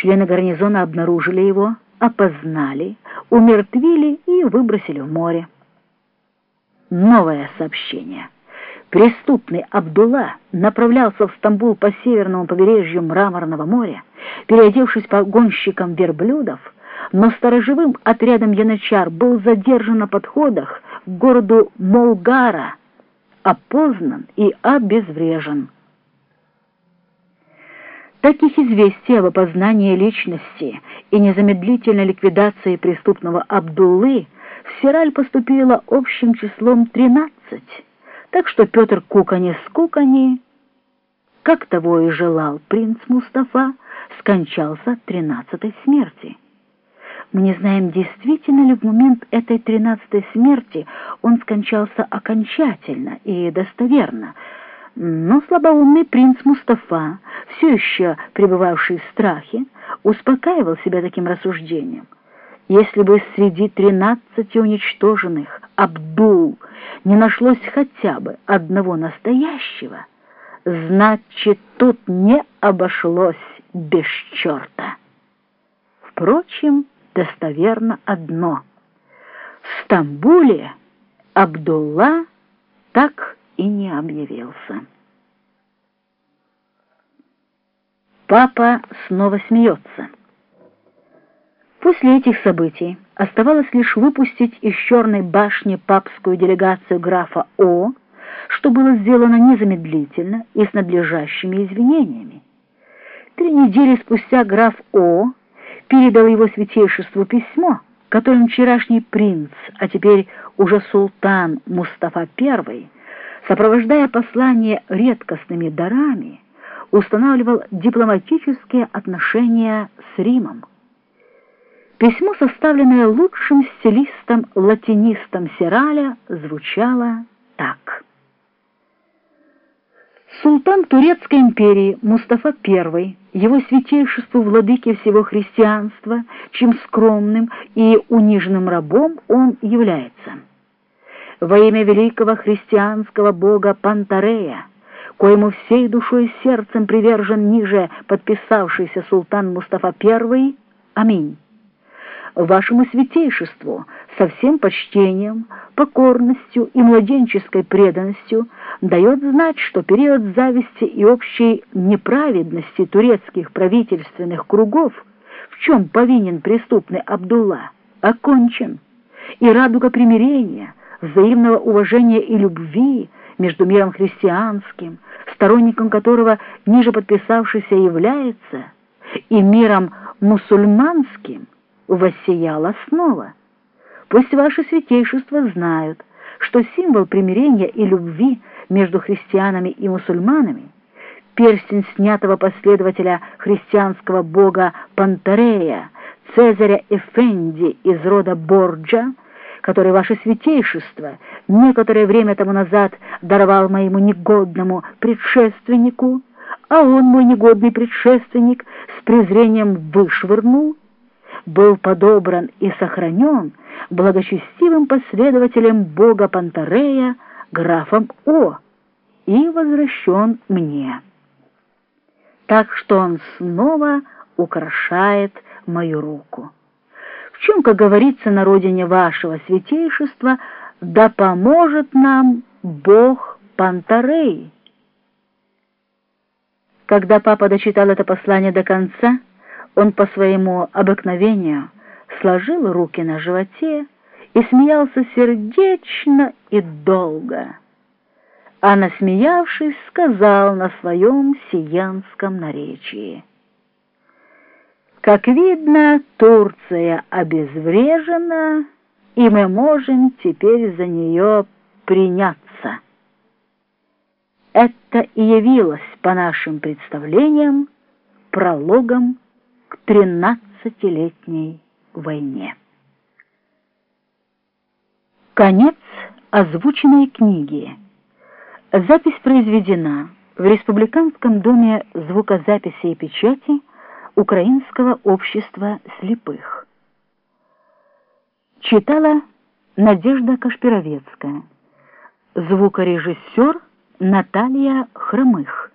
Члены гарнизона обнаружили его, опознали, умертвили и выбросили в море. Новое сообщение. Преступный Абдулла направлялся в Стамбул по северному побережью Мраморного моря, переодевшись погонщиком верблюдов, но сторожевым отрядом янычар был задержан на подходах к городу Молгара, опознан и обезврежен. Таких известий об опознании личности и незамедлительной ликвидации преступного Абдуллы в Сираль поступило общим числом 13, так что Петр Кукани-Скукани, как того и желал принц Мустафа, скончался от тринадцатой смерти. Мы не знаем, действительно ли в момент этой тринадцатой смерти он скончался окончательно и достоверно, но слабоумный принц Мустафа, все еще пребывавший в страхе, успокаивал себя таким рассуждением. Если бы среди тринадцати уничтоженных Абдул не нашлось хотя бы одного настоящего, значит, тут не обошлось без черта. Впрочем, достоверно одно. В Стамбуле Абдулла так и не объявился. Папа снова смеется. После этих событий оставалось лишь выпустить из черной башни папскую делегацию графа О, что было сделано незамедлительно и с надлежащими извинениями. Три недели спустя граф О передал его святейшеству письмо, которым вчерашний принц, а теперь уже султан Мустафа I, сопровождая послание редкостными дарами, устанавливал дипломатические отношения с Римом. Письмо, составленное лучшим стилистом-латинистом Сираля, звучало так. Султан Турецкой империи Мустафа I, его святейшество владыки всего христианства, чем скромным и униженным рабом он является. Во имя великого христианского бога Пантарея, коему всей душой и сердцем привержен ниже подписавшийся султан Мустафа I, аминь. Вашему святейшеству со всем почтением, покорностью и младенческой преданностью дает знать, что период зависти и общей неправедности турецких правительственных кругов, в чем повинен преступный Абдулла, окончен, и радуга примирения, взаимного уважения и любви между миром христианским, сторонником которого ниже подписавшийся является, и миром мусульманским – воссияла снова. Пусть ваши святейшества знают, что символ примирения и любви между христианами и мусульманами, перстень снятого последователя христианского бога Пантарея, Цезаря Эфенди из рода Борджа, который ваше святейшество некоторое время тому назад даровал моему негодному предшественнику, а он, мой негодный предшественник, с презрением вышвырнул, был подобран и сохранен благочестивым последователем бога Пантарея, графом О, и возвращен мне. Так что он снова украшает мою руку. Чем, как говорится на родине вашего святейшества, да поможет нам Бог Пантарей. Когда папа дочитал это послание до конца, он по своему обыкновению сложил руки на животе и смеялся сердечно и долго. А насмеявшись, сказал на своем сиянском наречии. Как видно, Турция обезврежена, и мы можем теперь за нее приняться. Это и явилось, по нашим представлениям, прологом к тринадцатилетней войне. Конец озвученной книги. Запись произведена в Республиканском доме звукозаписи и печати Украинского общества слепых. Читала Надежда Кашпировецкая. Звукорежиссер Наталья Хромых.